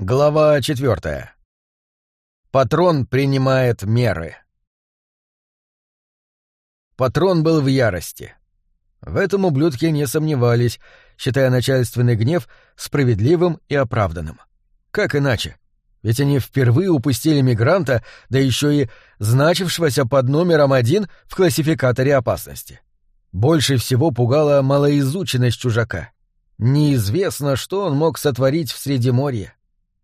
Глава четвертая. Патрон принимает меры. Патрон был в ярости. В этом ублюдки не сомневались, считая начальственный гнев справедливым и оправданным. Как иначе? Ведь они впервые упустили мигранта, да еще и значившегося под номером один в классификаторе опасности. Больше всего пугала малоизученность чужака. Неизвестно, что он мог сотворить в Средиморье.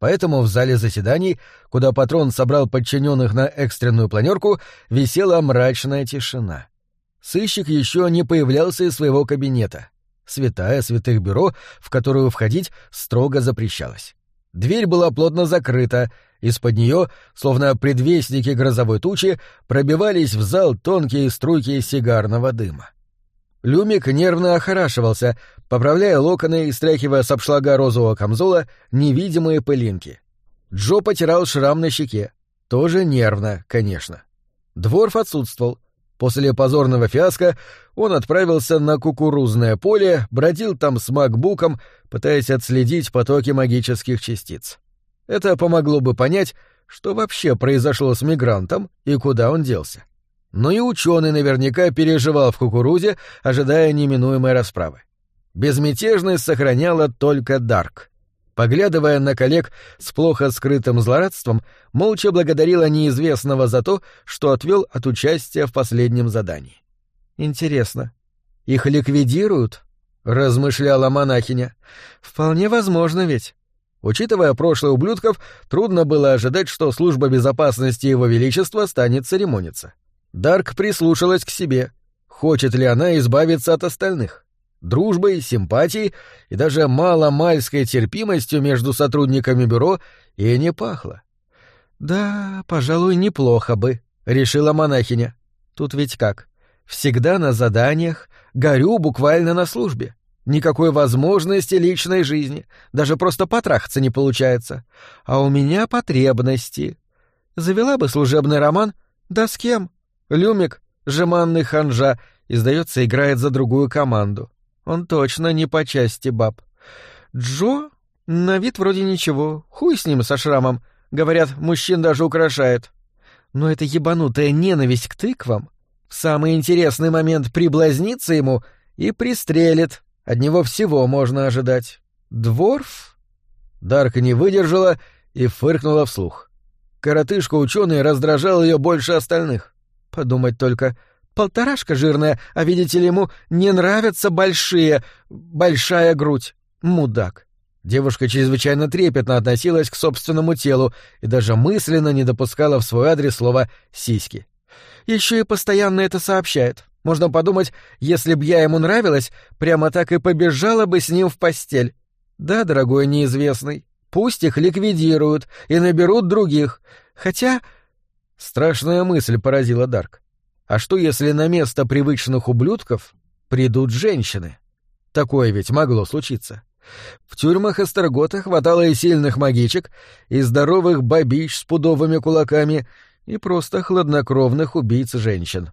Поэтому в зале заседаний, куда патрон собрал подчиненных на экстренную планерку, висела мрачная тишина. Сыщик еще не появлялся из своего кабинета. Святая святых бюро, в которую входить строго запрещалось. Дверь была плотно закрыта, из-под нее, словно предвестники грозовой тучи, пробивались в зал тонкие струйки сигарного дыма. Люмик нервно охорашивался, поправляя локоны и стряхивая с обшлага розового камзола невидимые пылинки. Джо потирал шрам на щеке. Тоже нервно, конечно. Дворф отсутствовал. После позорного фиаско он отправился на кукурузное поле, бродил там с макбуком, пытаясь отследить потоки магических частиц. Это помогло бы понять, что вообще произошло с мигрантом и куда он делся. Но и ученый наверняка переживал в кукурузе, ожидая неминуемой расправы. Безмятежность сохраняла только Дарк. Поглядывая на коллег с плохо скрытым злорадством, молча благодарила неизвестного за то, что отвел от участия в последнем задании. «Интересно, их ликвидируют?» — размышляла монахиня. «Вполне возможно ведь». Учитывая прошлое ублюдков, трудно было ожидать, что служба безопасности Его Величества станет церемониться. Дарк прислушалась к себе. Хочет ли она избавиться от остальных? Дружбой, симпатией и даже маломальской терпимостью между сотрудниками бюро и не пахло. «Да, пожалуй, неплохо бы», — решила монахиня. «Тут ведь как? Всегда на заданиях, горю буквально на службе. Никакой возможности личной жизни, даже просто потрахаться не получается. А у меня потребности. Завела бы служебный роман, да с кем? Люмик, жеманный ханжа, издается, играет за другую команду. Он точно не по части баб. Джо? На вид вроде ничего. Хуй с ним, со шрамом. Говорят, мужчин даже украшает. Но эта ебанутая ненависть к тыквам в самый интересный момент приблазнится ему и пристрелит. От него всего можно ожидать. Дворф? Дарка не выдержала и фыркнула вслух. Коротышка-ученый раздражал ее больше остальных. Подумать только, полторашка жирная, а видите ли ему не нравятся большие, большая грудь. Мудак. Девушка чрезвычайно трепетно относилась к собственному телу и даже мысленно не допускала в свой адрес слова «сиськи». Еще и постоянно это сообщает. Можно подумать, если б я ему нравилась, прямо так и побежала бы с ним в постель. Да, дорогой неизвестный, пусть их ликвидируют и наберут других. Хотя Страшная мысль поразила Дарк. А что, если на место привычных ублюдков придут женщины? Такое ведь могло случиться. В тюрьмах Эстергота хватало и сильных магичек, и здоровых бабич с пудовыми кулаками, и просто хладнокровных убийц женщин.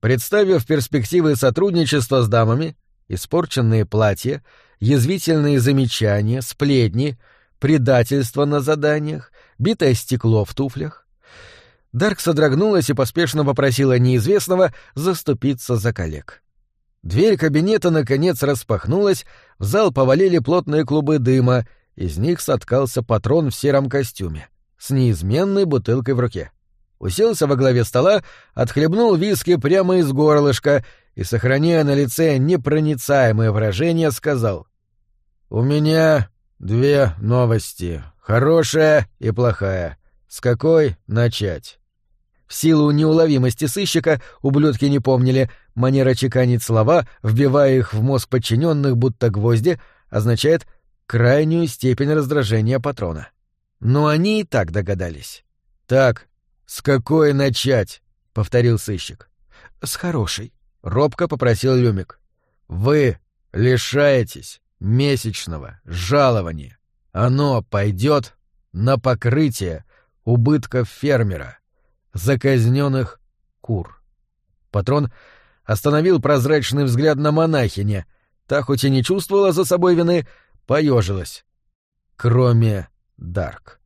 Представив перспективы сотрудничества с дамами, испорченные платья, язвительные замечания, сплетни, предательство на заданиях, битое стекло в туфлях, Дарк содрогнулась и поспешно попросила неизвестного заступиться за коллег. Дверь кабинета наконец распахнулась, в зал повалили плотные клубы дыма, из них соткался патрон в сером костюме, с неизменной бутылкой в руке. Уселся во главе стола, отхлебнул виски прямо из горлышка и, сохраняя на лице непроницаемое выражение, сказал «У меня две новости, хорошая и плохая. С какой начать?» В силу неуловимости сыщика ублюдки не помнили, манера чеканить слова, вбивая их в мозг подчиненных будто гвозди, означает крайнюю степень раздражения патрона. Но они и так догадались. «Так, с какой начать?» — повторил сыщик. «С хорошей», — робко попросил Люмик. «Вы лишаетесь месячного жалования. Оно пойдет на покрытие убытков фермера заказненных кур. Патрон остановил прозрачный взгляд на монахине. Та хоть и не чувствовала за собой вины, поежилась. Кроме Дарк.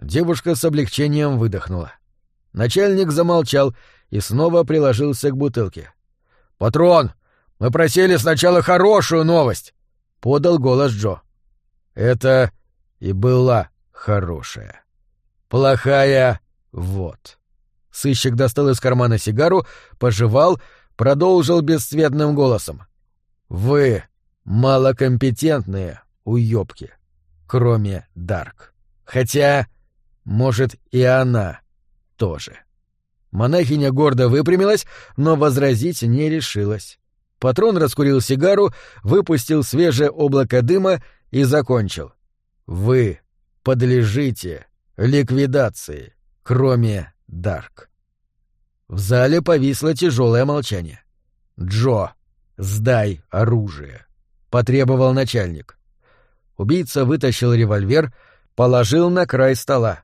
Девушка с облегчением выдохнула. Начальник замолчал и снова приложился к бутылке. «Патрон, мы просили сначала хорошую новость!» — подал голос Джо. Это и была хорошая. Плохая — вот. Сыщик достал из кармана сигару, пожевал, продолжил бесцветным голосом. «Вы малокомпетентные уёбки, кроме Дарк. Хотя, может, и она тоже». Монахиня гордо выпрямилась, но возразить не решилась. Патрон раскурил сигару, выпустил свежее облако дыма и закончил. «Вы подлежите ликвидации, кроме Дарк». В зале повисло тяжелое молчание. «Джо, сдай оружие», — потребовал начальник. Убийца вытащил револьвер, положил на край стола.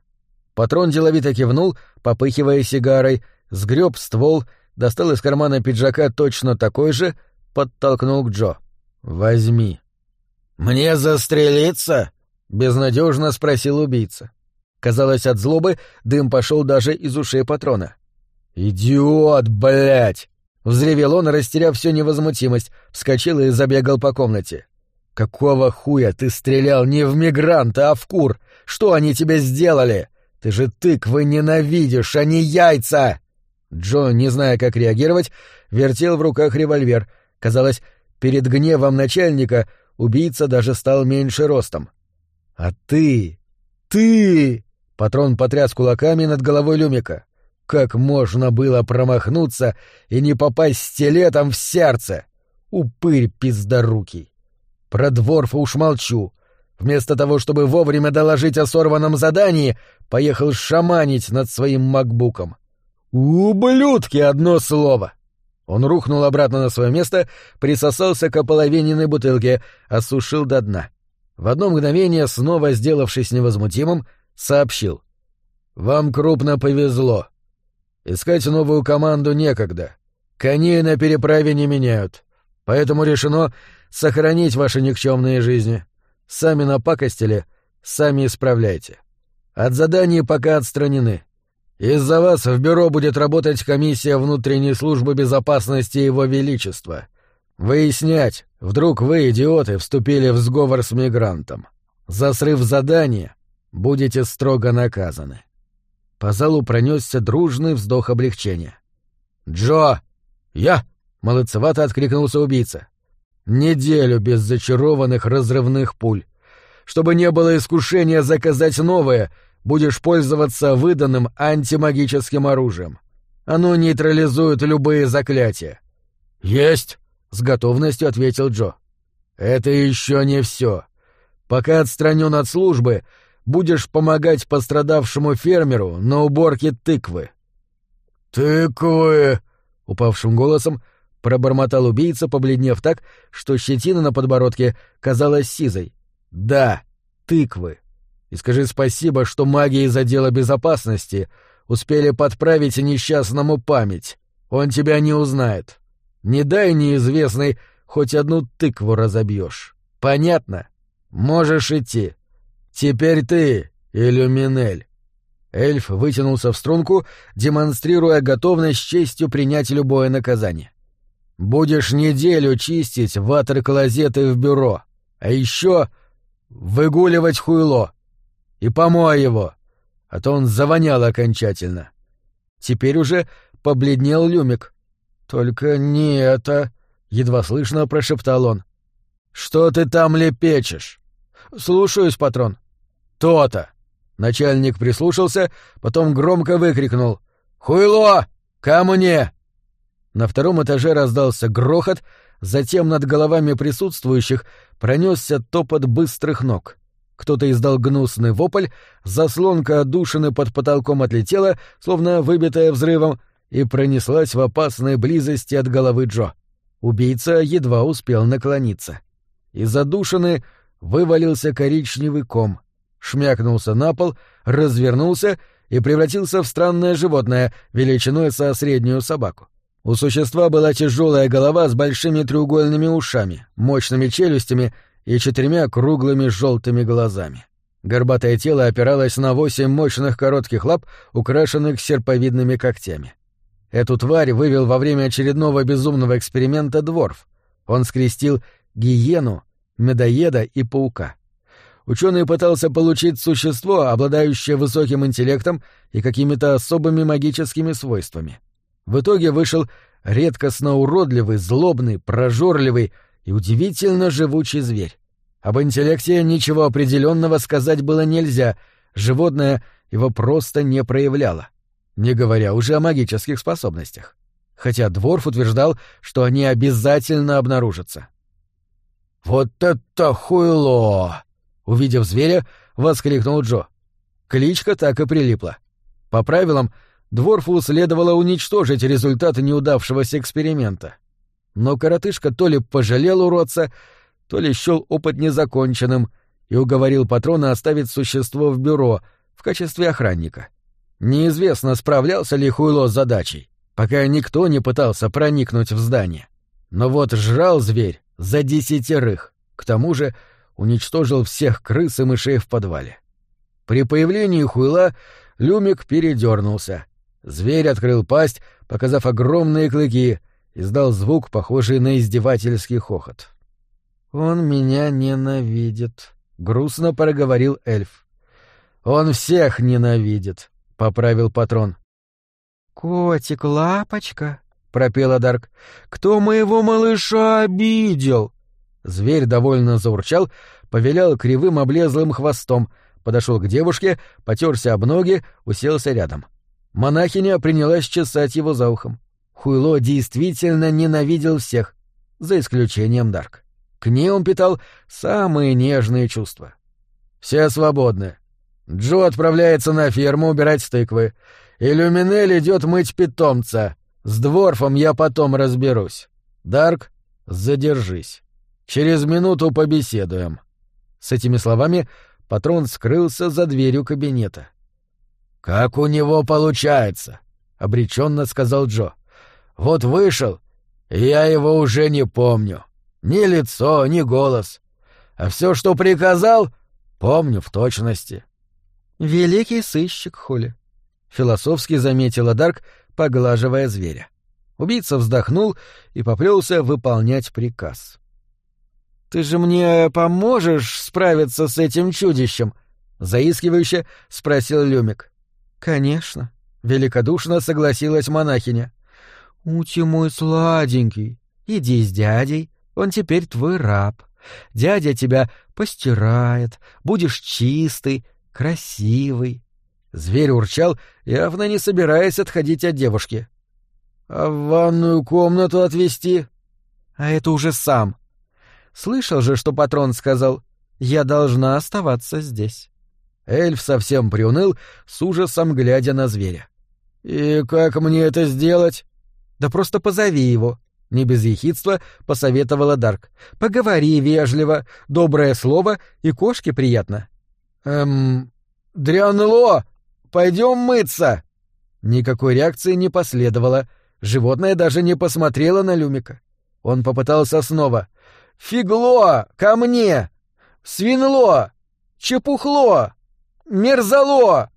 Патрон деловито кивнул, попыхивая сигарой, сгреб ствол, достал из кармана пиджака точно такой же, подтолкнул к Джо. «Возьми». «Мне застрелиться?» — безнадежно спросил убийца. Казалось, от злобы дым пошел даже из ушей патрона. «Идиот, блядь!» — взревел он, растеряв всю невозмутимость, вскочил и забегал по комнате. «Какого хуя ты стрелял не в мигранта, а в кур? Что они тебе сделали? Ты же тыквы ненавидишь, а не яйца!» Джо, не зная, как реагировать, вертел в руках револьвер. Казалось, перед гневом начальника убийца даже стал меньше ростом. «А ты... ты...» — патрон потряс кулаками над головой Люмика. «Как можно было промахнуться и не попасть стилетом в сердце? Упырь пиздорукий! Про Дворфа уж молчу. Вместо того, чтобы вовремя доложить о сорванном задании, поехал шаманить над своим макбуком. «Ублюдки, одно слово!» Он рухнул обратно на свое место, присосался к ополовиненной бутылке, осушил до дна. В одно мгновение, снова сделавшись невозмутимым, сообщил. «Вам крупно повезло. Искать новую команду некогда. Коней на переправе не меняют. Поэтому решено сохранить ваши никчемные жизни. Сами напакостили, сами исправляйте. От заданий пока отстранены. Из-за вас в бюро будет работать комиссия внутренней службы безопасности Его Величества. Выяснять, вдруг вы, идиоты, вступили в сговор с мигрантом. За срыв задания будете строго наказаны. По залу пронесся дружный вздох облегчения. «Джо! Я!» — молодцевато откликнулся убийца. Неделю без зачарованных разрывных пуль. Чтобы не было искушения заказать новое, будешь пользоваться выданным антимагическим оружием. Оно нейтрализует любые заклятия. Есть, с готовностью ответил Джо. Это еще не все. Пока отстранен от службы, будешь помогать пострадавшему фермеру на уборке тыквы. Тыквы, упавшим голосом Пробормотал убийца, побледнев так, что щетина на подбородке казалась сизой. «Да, тыквы. И скажи спасибо, что маги из отдела безопасности успели подправить несчастному память. Он тебя не узнает. Не дай неизвестный, хоть одну тыкву разобьешь. Понятно? Можешь идти. Теперь ты, Иллюминель». Эльф вытянулся в струнку, демонстрируя готовность честью принять любое наказание. Будешь неделю чистить ватер-клозеты в бюро, а еще выгуливать хуйло. И помой его, а то он завонял окончательно. Теперь уже побледнел Люмик. «Только не это...» — едва слышно прошептал он. «Что ты там лепечешь?» «Слушаюсь, патрон». «То-то!» Начальник прислушался, потом громко выкрикнул. «Хуйло! Ко мне!» На втором этаже раздался грохот, затем над головами присутствующих пронесся топот быстрых ног. Кто-то издал гнусный вопль, заслонка отдушины под потолком отлетела, словно выбитая взрывом, и пронеслась в опасной близости от головы Джо. Убийца едва успел наклониться. Из отдушины вывалился коричневый ком, шмякнулся на пол, развернулся и превратился в странное животное величиной со среднюю собаку. У существа была тяжелая голова с большими треугольными ушами, мощными челюстями и четырьмя круглыми желтыми глазами. Горбатое тело опиралось на восемь мощных коротких лап, украшенных серповидными когтями. Эту тварь вывел во время очередного безумного эксперимента дворф. Он скрестил гиену, медоеда и паука. Ученый пытался получить существо, обладающее высоким интеллектом и какими-то особыми магическими свойствами. В итоге вышел редкостно уродливый, злобный, прожорливый и удивительно живучий зверь. Об интеллекте ничего определенного сказать было нельзя, животное его просто не проявляло, не говоря уже о магических способностях. Хотя Дворф утверждал, что они обязательно обнаружатся. «Вот это хуйло!» Увидев зверя, воскликнул Джо. Кличка так и прилипла. По правилам, Дворфу следовало уничтожить результаты неудавшегося эксперимента. Но коротышка то ли пожалел уродца, то ли счел опыт незаконченным и уговорил патрона оставить существо в бюро в качестве охранника. Неизвестно, справлялся ли Хуйло с задачей, пока никто не пытался проникнуть в здание. Но вот жрал зверь за десятерых. К тому же уничтожил всех крыс и мышей в подвале. При появлении хуйла Люмик передернулся. Зверь открыл пасть, показав огромные клыки, издал звук, похожий на издевательский хохот. «Он меня ненавидит», — грустно проговорил эльф. «Он всех ненавидит», — поправил патрон. «Котик, лапочка», — пропела Дарк, — «кто моего малыша обидел?» Зверь довольно заурчал, повелял кривым облезлым хвостом, подошел к девушке, потерся об ноги, уселся рядом. Монахиня принялась чесать его за ухом. Хуйло действительно ненавидел всех, за исключением Дарк. К ней он питал самые нежные чувства. «Все свободны. Джо отправляется на ферму убирать тыквы. Иллюминель идет мыть питомца. С дворфом я потом разберусь. Дарк, задержись». Через минуту побеседуем». С этими словами патрон скрылся за дверью кабинета. «Как у него получается?» — обреченно сказал Джо. «Вот вышел, и я его уже не помню. Ни лицо, ни голос. А все, что приказал, помню в точности». «Великий сыщик, Хули», — философски заметила Дарк, поглаживая зверя. Убийца вздохнул и поплелся выполнять приказ. Ты же мне поможешь справиться с этим чудищем? заискивающе спросил Люмик. Конечно, великодушно согласилась монахиня. Ути мой сладенький, иди с дядей, он теперь твой раб. Дядя тебя постирает, будешь чистый, красивый. Зверь урчал, явно не собираясь отходить от девушки. А в ванную комнату отвезти? А это уже сам, Слышал же, что патрон сказал «Я должна оставаться здесь». Эльф совсем приуныл, с ужасом глядя на зверя. «И как мне это сделать?» «Да просто позови его», — не без ехидства посоветовала Дарк. «Поговори вежливо, доброе слово, и кошке приятно». «Эм... Дрянло! Пойдем мыться!» Никакой реакции не последовало. Животное даже не посмотрело на Люмика. Он попытался снова — Фигло! Ко мне! Свинло! Чепухло! Мерзало!»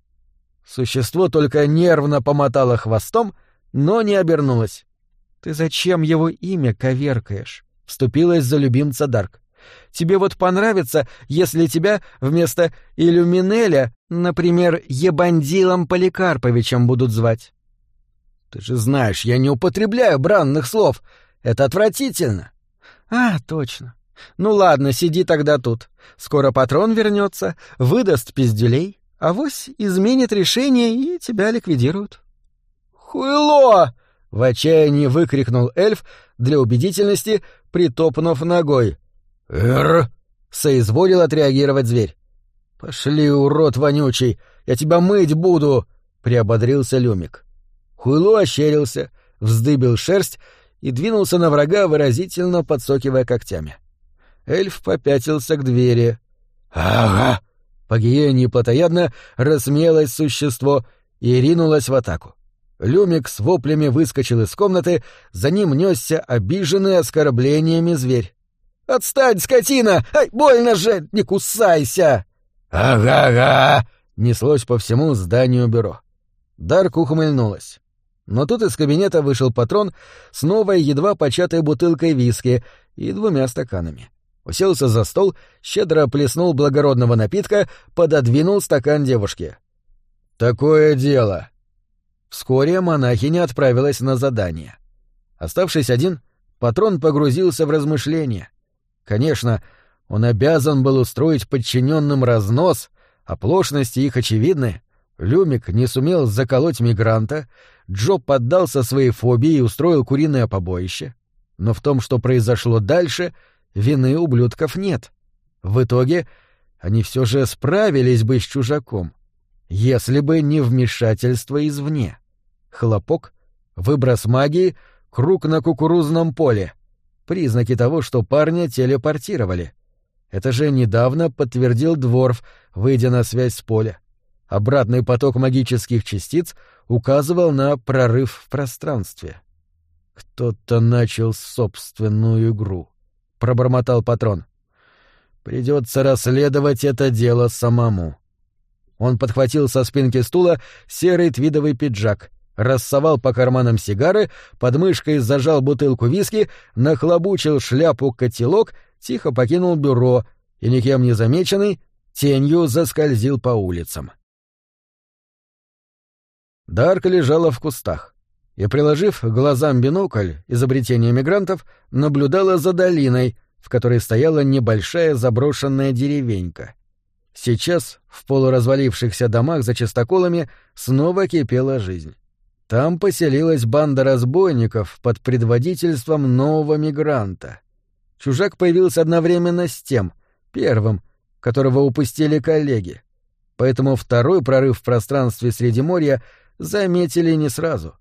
Существо только нервно помотало хвостом, но не обернулось. «Ты зачем его имя коверкаешь?» — вступилась за любимца Дарк. «Тебе вот понравится, если тебя вместо Иллюминеля, например, Ебандилом Поликарповичем будут звать». «Ты же знаешь, я не употребляю бранных слов. Это отвратительно». «А, точно. Ну ладно, сиди тогда тут. Скоро патрон вернется, выдаст пиздюлей, а вось изменит решение и тебя ликвидируют». «Хуйло!» — в отчаянии выкрикнул эльф, для убедительности притопнув ногой. «Эр!» — соизволил отреагировать зверь. «Пошли, урод вонючий, я тебя мыть буду!» — приободрился Люмик. Хуйло ощерился, вздыбил шерсть и двинулся на врага, выразительно подсокивая когтями. Эльф попятился к двери. «Ага!» По гиене плотоядно рассмеялось существо и ринулось в атаку. Люмик с воплями выскочил из комнаты, за ним несся обиженный оскорблениями зверь. «Отстань, скотина! Ай, больно же! Не кусайся!» «Ага-га!» — неслось по всему зданию бюро. Дарк ухмыльнулась. Но тут из кабинета вышел патрон с новой едва початой бутылкой виски и двумя стаканами. Уселся за стол, щедро плеснул благородного напитка, пододвинул стакан девушке. «Такое дело!» Вскоре монахиня отправилась на задание. Оставшись один, патрон погрузился в размышления. Конечно, он обязан был устроить подчиненным разнос, оплошности их очевидны. Люмик не сумел заколоть мигранта, Джо поддался своей фобии и устроил куриное побоище. Но в том, что произошло дальше, вины ублюдков нет. В итоге они все же справились бы с чужаком, если бы не вмешательство извне. Хлопок, выброс магии, круг на кукурузном поле. Признаки того, что парня телепортировали. Это же недавно подтвердил Дворф, выйдя на связь с поля. Обратный поток магических частиц указывал на прорыв в пространстве. «Кто-то начал собственную игру», — пробормотал патрон. «Придется расследовать это дело самому». Он подхватил со спинки стула серый твидовый пиджак, рассовал по карманам сигары, под мышкой зажал бутылку виски, нахлобучил шляпу-котелок, тихо покинул бюро и, никем не замеченный, тенью заскользил по улицам. Дарка лежала в кустах и, приложив к глазам бинокль изобретения мигрантов, наблюдала за долиной, в которой стояла небольшая заброшенная деревенька. Сейчас в полуразвалившихся домах за частоколами снова кипела жизнь. Там поселилась банда разбойников под предводительством нового мигранта. Чужак появился одновременно с тем, первым, которого упустили коллеги. Поэтому второй прорыв в пространстве Средиземноморья заметили не сразу.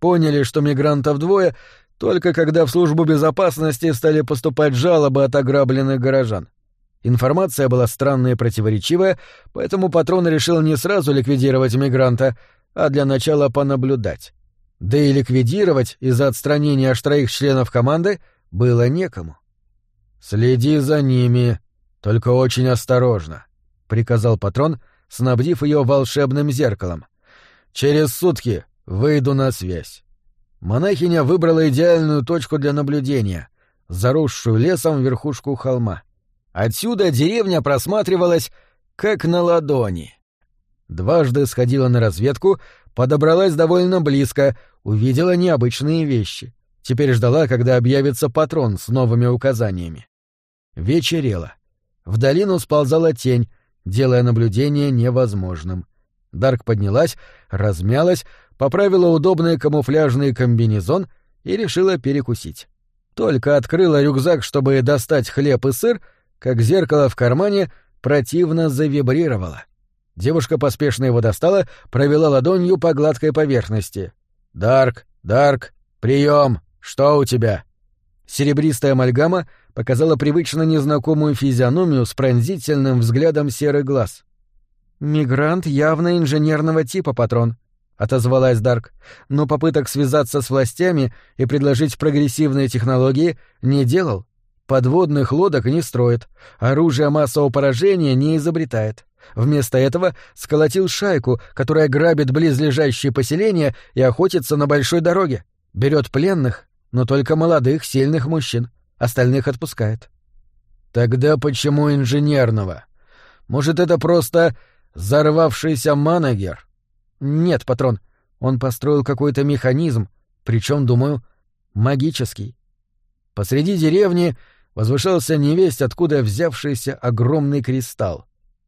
Поняли, что мигрантов двое, только когда в службу безопасности стали поступать жалобы от ограбленных горожан. Информация была странная и противоречивая, поэтому патрон решил не сразу ликвидировать мигранта, а для начала понаблюдать. Да и ликвидировать из-за отстранения аж троих членов команды было некому. «Следи за ними, только очень осторожно», — приказал патрон, снабдив ее волшебным зеркалом. «Через сутки выйду на связь». Монахиня выбрала идеальную точку для наблюдения — заросшую лесом верхушку холма. Отсюда деревня просматривалась как на ладони — Дважды сходила на разведку, подобралась довольно близко, увидела необычные вещи. Теперь ждала, когда объявится патрон с новыми указаниями. Вечерело. В долину сползала тень, делая наблюдение невозможным. Дарк поднялась, размялась, поправила удобный камуфляжный комбинезон и решила перекусить. Только открыла рюкзак, чтобы достать хлеб и сыр, как зеркало в кармане противно завибрировало. Девушка поспешно его достала, провела ладонью по гладкой поверхности. «Дарк, Дарк, прием! Что у тебя?» Серебристая амальгама показала привычно незнакомую физиономию с пронзительным взглядом серых глаз. «Мигрант явно инженерного типа, патрон», — отозвалась Дарк, но попыток связаться с властями и предложить прогрессивные технологии не делал. Подводных лодок не строит, оружие массового поражения не изобретает. Вместо этого сколотил шайку, которая грабит близлежащие поселения и охотится на большой дороге. Берет пленных, но только молодых, сильных мужчин. Остальных отпускает. Тогда почему инженерного? Может, это просто взорвавшийся манагер? Нет, патрон. Он построил какой-то механизм, причем, думаю, магический. Посреди деревни возвышался невесть, откуда взявшийся огромный кристалл.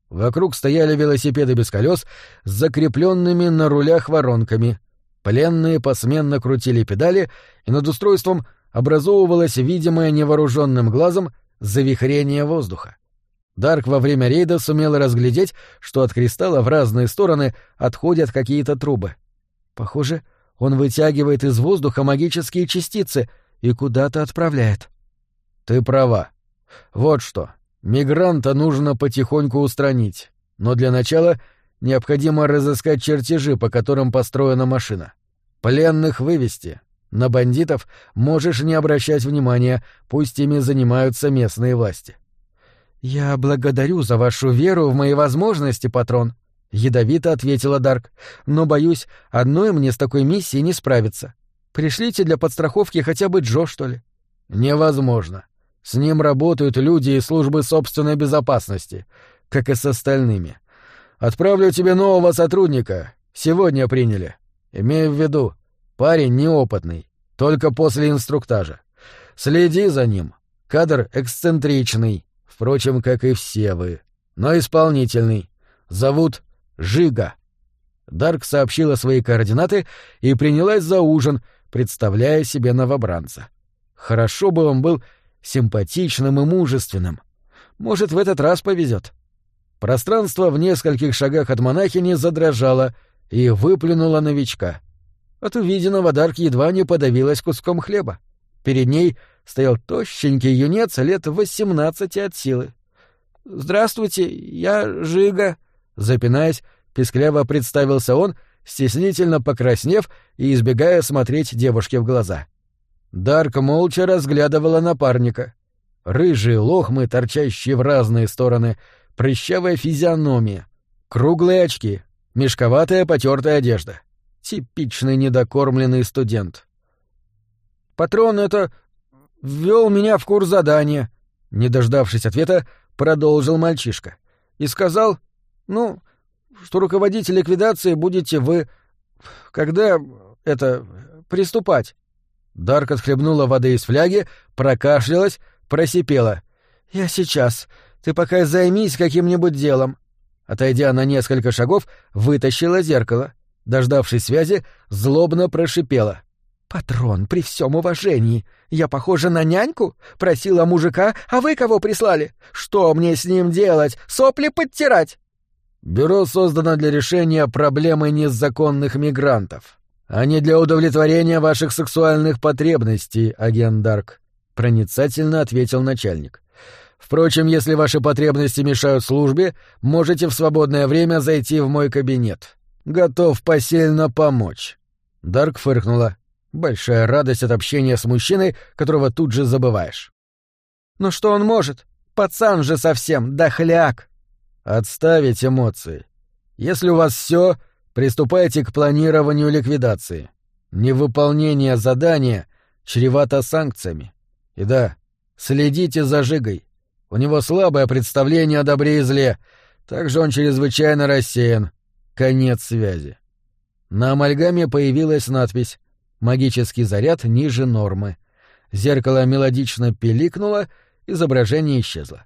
Вокруг стояли велосипеды без колес с закрепленными на рулях воронками. Пленные посменно крутили педали, и над устройством образовывалось видимое невооруженным глазом завихрение воздуха. Дарк во время рейда сумел разглядеть, что от кристалла в разные стороны отходят какие-то трубы. Похоже, он вытягивает из воздуха магические частицы и куда-то отправляет. Ты права. Вот что. Мигранта нужно потихоньку устранить, но для начала необходимо разыскать чертежи, по которым построена машина. Пленных вывести. На бандитов можешь не обращать внимания, пусть ими занимаются местные власти. «Я благодарю за вашу веру в мои возможности, патрон», — ядовито ответила Дарк. «Но, боюсь, одной мне с такой миссией не справиться. Пришлите для подстраховки хотя бы Джо, что ли». «Невозможно. С ним работают люди из службы собственной безопасности, как и с остальными. Отправлю тебе нового сотрудника. Сегодня приняли. Имею в виду, парень неопытный, только после инструктажа. Следи за ним. Кадр эксцентричный, впрочем, как и все вы, но исполнительный. Зовут Жига. Дарк сообщила свои координаты и принялась за ужин, представляя себе новобранца. Хорошо бы он был симпатичным и мужественным. Может, в этот раз повезет. Пространство в нескольких шагах от монахини задрожало и выплюнуло новичка. От увиденного Дарк едва не подавилась куском хлеба. Перед ней стоял тощенький юнец лет восемнадцати от силы. «Здравствуйте, я Жига», — запинаясь, пескляво представился он, стеснительно покраснев и избегая смотреть девушке в глаза. Дарк молча разглядывала напарника. Рыжие лохмы, торчащие в разные стороны, прыщавая физиономия, круглые очки, мешковатая потертая одежда. Типичный недокормленный студент. «Патрон это... ввел меня в курс задания», — не дождавшись ответа, продолжил мальчишка. «И сказал, ну, что руководитель ликвидации будете вы... когда... это... приступать». Дарк отхлебнула воды из фляги, прокашлялась, просипела. «Я сейчас. Ты пока займись каким-нибудь делом». Отойдя на несколько шагов, вытащила зеркало. Дождавшись связи, злобно прошипела. «Патрон, при всем уважении, я похожа на няньку? Просила мужика, а вы кого прислали? Что мне с ним делать? Сопли подтирать?» «Бюро создано для решения проблемы незаконных мигрантов», а не для удовлетворения ваших сексуальных потребностей, агент Дарк», — проницательно ответил начальник. «Впрочем, если ваши потребности мешают службе, можете в свободное время зайти в мой кабинет. Готов посильно помочь». Дарк фыркнула. Большая радость от общения с мужчиной, которого тут же забываешь. «Ну что он может? Пацан же совсем, дохляк!» «Отставить эмоции. Если у вас все, Приступайте к планированию ликвидации. Невыполнение задания чревато санкциями. И да, следите за Жигой. У него слабое представление о добре и зле, также он чрезвычайно рассеян. Конец связи. На амальгаме появилась надпись «Магический заряд ниже нормы». Зеркало мелодично пиликнуло, изображение исчезло.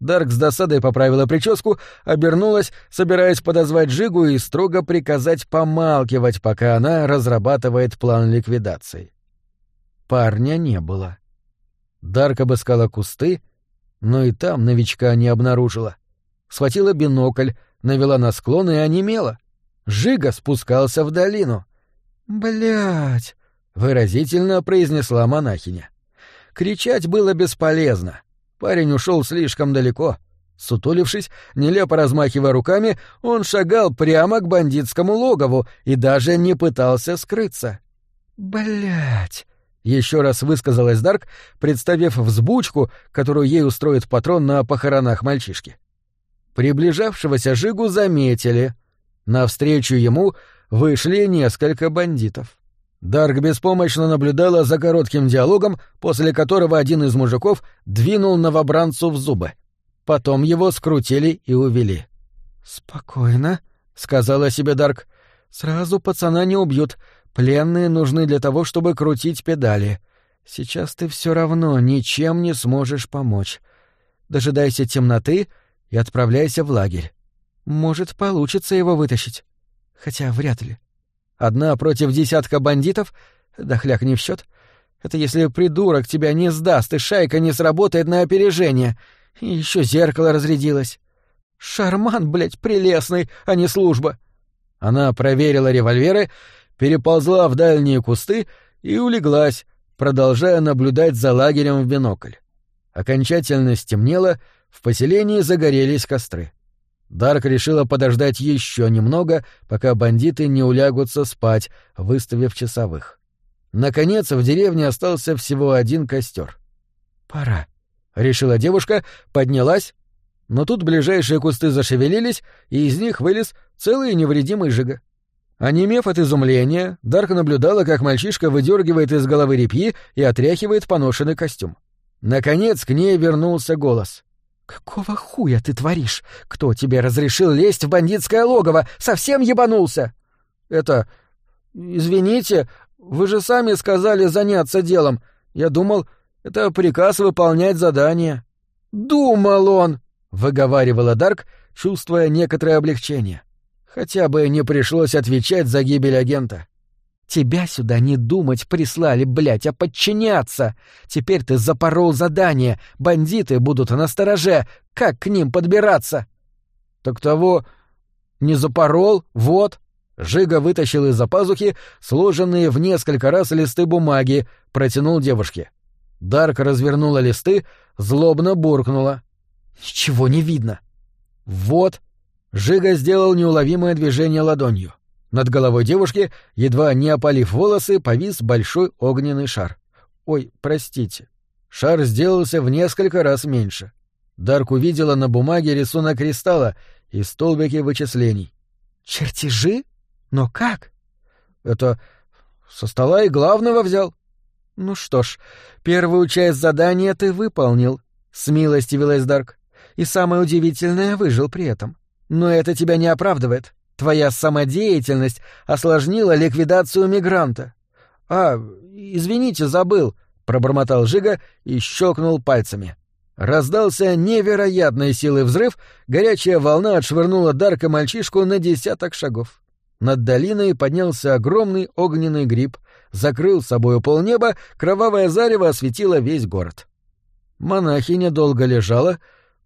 Дарк с досадой поправила прическу, обернулась, собираясь подозвать Жигу и строго приказать помалкивать, пока она разрабатывает план ликвидации. Парня не было. Дарк обыскала кусты, но и там новичка не обнаружила. Схватила бинокль, навела на склон и онемела. Жига спускался в долину. Блять! выразительно произнесла монахиня. Кричать было бесполезно. Парень ушел слишком далеко. Сутулившись, нелепо размахивая руками, он шагал прямо к бандитскому логову и даже не пытался скрыться. Блять! Еще раз высказалась Дарк, представив взбучку, которую ей устроит патрон на похоронах мальчишки. Приближавшегося Жигу заметили. Навстречу ему вышли несколько бандитов. Дарк беспомощно наблюдала за коротким диалогом, после которого один из мужиков двинул новобранцу в зубы. Потом его скрутили и увели. «Спокойно», — сказала себе Дарк. «Сразу пацана не убьют. Пленные нужны для того, чтобы крутить педали. Сейчас ты все равно ничем не сможешь помочь. Дожидайся темноты и отправляйся в лагерь. Может, получится его вытащить. Хотя вряд ли». Одна против десятка бандитов? Дохляк не в счет. Это если придурок тебя не сдаст, и шайка не сработает на опережение. И еще зеркало разрядилось. Шарман, блядь, прелестный, а не служба. Она проверила револьверы, переползла в дальние кусты и улеглась, продолжая наблюдать за лагерем в бинокль. Окончательно стемнело, в поселении загорелись костры. Дарк решила подождать еще немного, пока бандиты не улягутся спать, выставив часовых. Наконец, в деревне остался всего один костер. «Пора», — решила девушка, поднялась Но тут ближайшие кусты зашевелились, и из них вылез целый невредимый Жига. Онемев от изумления, Дарк наблюдала, как мальчишка выдергивает из головы репьи и отряхивает поношенный костюм. Наконец к ней вернулся голос. «Какого хуя ты творишь? Кто тебе разрешил лезть в бандитское логово? Совсем ебанулся?» «Это... Извините, вы же сами сказали заняться делом. Я думал, это приказ выполнять задание». «Думал он!» — выговаривала Дарк, чувствуя некоторое облегчение. Хотя бы не пришлось отвечать за гибель агента. Тебя сюда не думать прислали, блядь, а подчиняться. Теперь ты запорол задание, бандиты будут на стороже. Как к ним подбираться? Так того не запорол, вот. Жига вытащил из-за пазухи сложенные в несколько раз листы бумаги, протянул девушке. Дарк развернула листы, злобно буркнула. Ничего не видно. Вот. Жига сделал неуловимое движение ладонью. Над головой девушки, едва не опалив волосы, повис большой огненный шар. Ой, простите. Шар сделался в несколько раз меньше. Дарк увидела на бумаге рисунок кристалла и столбики вычислений. «Чертежи? Но как?» «Это со стола и главного взял». «Ну что ж, первую часть задания ты выполнил», — смилостивилась Дарк. «И самое удивительное, выжил при этом. Но это тебя не оправдывает. Твоя самодеятельность осложнила ликвидацию мигранта. А, извините, забыл, пробормотал Жига и щелкнул пальцами. Раздался невероятной силы взрыв, горячая волна отшвырнула Дарка мальчишку на десяток шагов. Над долиной поднялся огромный огненный гриб, закрыл собою полнеба, кровавое зарево осветило весь город. Монахиня долго лежала,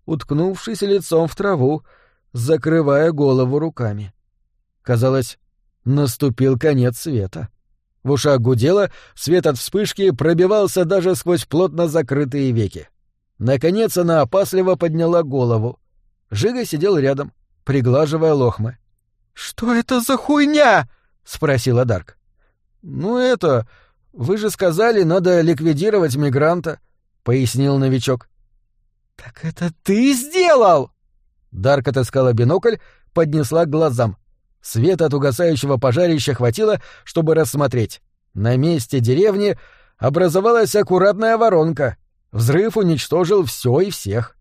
уткнувшись лицом в траву, закрывая голову руками. Казалось, наступил конец света. В ушах гудело, свет от вспышки пробивался даже сквозь плотно закрытые веки. Наконец она опасливо подняла голову. Жига сидел рядом, приглаживая лохмы. «Что это за хуйня?» — спросила Дарк. «Ну это... Вы же сказали, надо ликвидировать мигранта», — пояснил новичок. «Так это ты сделал?» Дарк отыскала бинокль, поднесла к глазам. Свет от угасающего пожарища хватило, чтобы рассмотреть. На месте деревни образовалась аккуратная воронка. Взрыв уничтожил все и всех.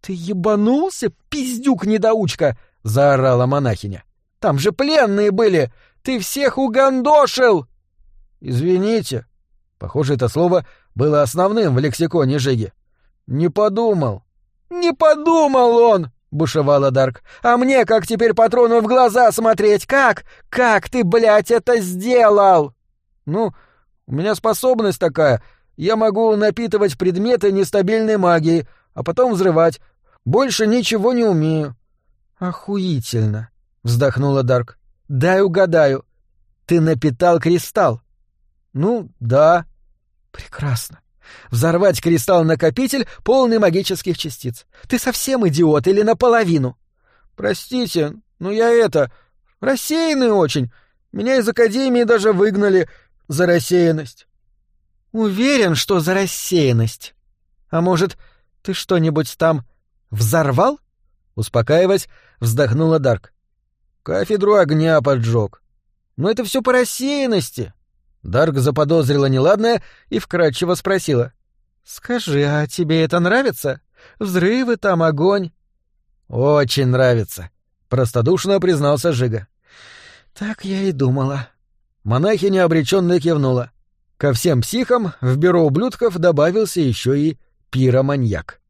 «Ты ебанулся, пиздюк-недоучка!» — заорала монахиня. «Там же пленные были! Ты всех угандошил!» «Извините». Похоже, это слово было основным в лексиконе Жиги. «Не подумал». «Не подумал он!» Бушевала Дарк. «А мне как теперь патрону в глаза смотреть? Как? Как ты, блядь, это сделал?» «Ну, у меня способность такая. Я могу напитывать предметы нестабильной магией, а потом взрывать. Больше ничего не умею». «Охуительно», — вздохнула Дарк. «Дай угадаю. Ты напитал кристалл?» «Ну, да». «Прекрасно. Взорвать кристалл-накопитель, полный магических частиц. Ты совсем идиот или наполовину? Простите, но я это... Рассеянный очень. Меня из академии даже выгнали за рассеянность. Уверен, что за рассеянность. А может, ты что-нибудь там взорвал? Успокаиваясь, вздохнула Дарк. Кафедру огня поджег. Но это все по рассеянности. Дарк заподозрила неладное и вкратчиво спросила. «Скажи, а тебе это нравится? Взрывы там, огонь?» «Очень нравится», — простодушно признался Жига. «Так я и думала». Монахиня обреченно кивнула. Ко всем психам в бюро ублюдков добавился еще и пироманьяк.